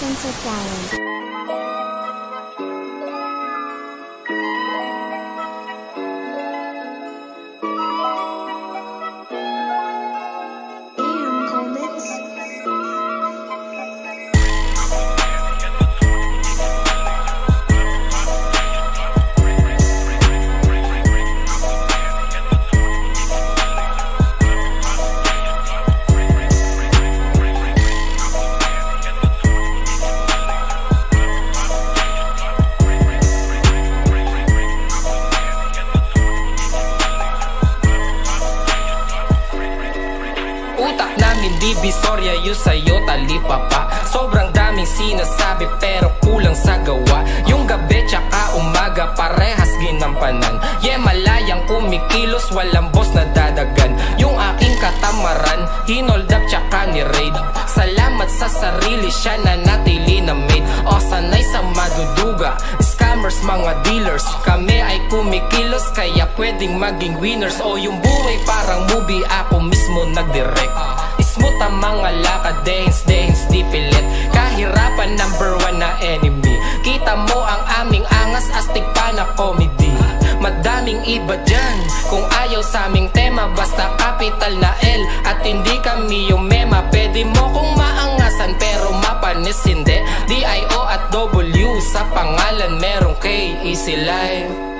Sensor Challenge. Utak namin di bisorya yung sa'yo talipa pa Sobrang daming sinasabi pero kulang sa gawa. Yung gabi tsaka umaga parehas ginampanan. Yeah malayang kumikilos walang boss na dadagan. Yung aking katamaran hinold up tsaka ni raid Salamat sa sarili siya na natili na made. O sanay sa maduduga. Scammers mga dealers Kami ay kumikilos kaya pwedeng maging winners. O yung buhay parang movie ako mismo nagdirect. Smooth ang mga lakad, dehins, dehins, di pilit Kahirapan number one na enemy. Kita mo ang aming angas, astig pa na comedy. Madaming iba dyan Kung ayaw sa aming tema Basta capital na L. At hindi kami yung mema Pwede mo kong maangasan Pero mapanis hindi. D-I-O at W Sa pangalan merong K Easy life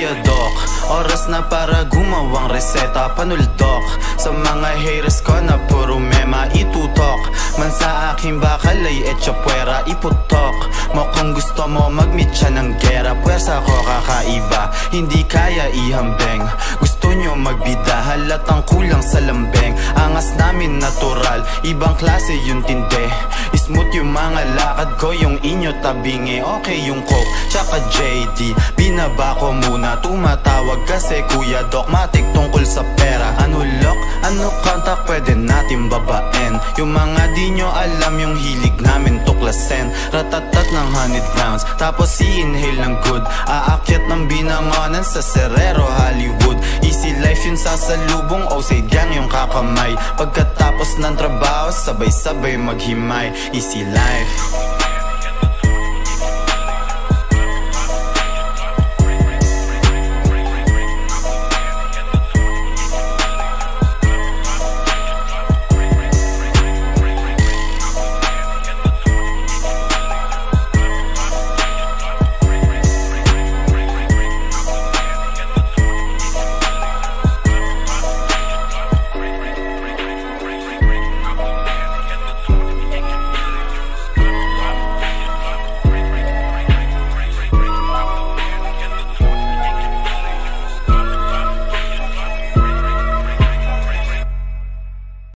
Kuya Doc, oras na para gumawang reseta Panuldok sa mga haters ko na puro mema itutok. Man sa aking bakal ay etyo puwera iputok. Mo kung gusto mo magmeet siya ng gera Pwersa ko kakaiba, hindi kaya ihambeng. Gusto nyo magbida, halatang kulang sa lambeng. Angas namin natural, ibang klase yung tinde Smooth yung mga lakad ko, yung inyo tabingi. Okay yung coke, tsaka JD Binaba ko muna, tumatawag kasi Kuya Dogmatic tungkol sa pera. Ano lock, ano contact, pwede natin babaen? Yung mga di nyo alam, yung hilig namin tuklasin Ratatat ng honeyed rounds, tapos i-inhale ng good. Aakyat ng binangonan sa Serrero, Hollywood Easy life yun sa salubong, OC gang yung kakamay. Pagkatapos ng trabaho, sabay-sabay maghimay. Easy life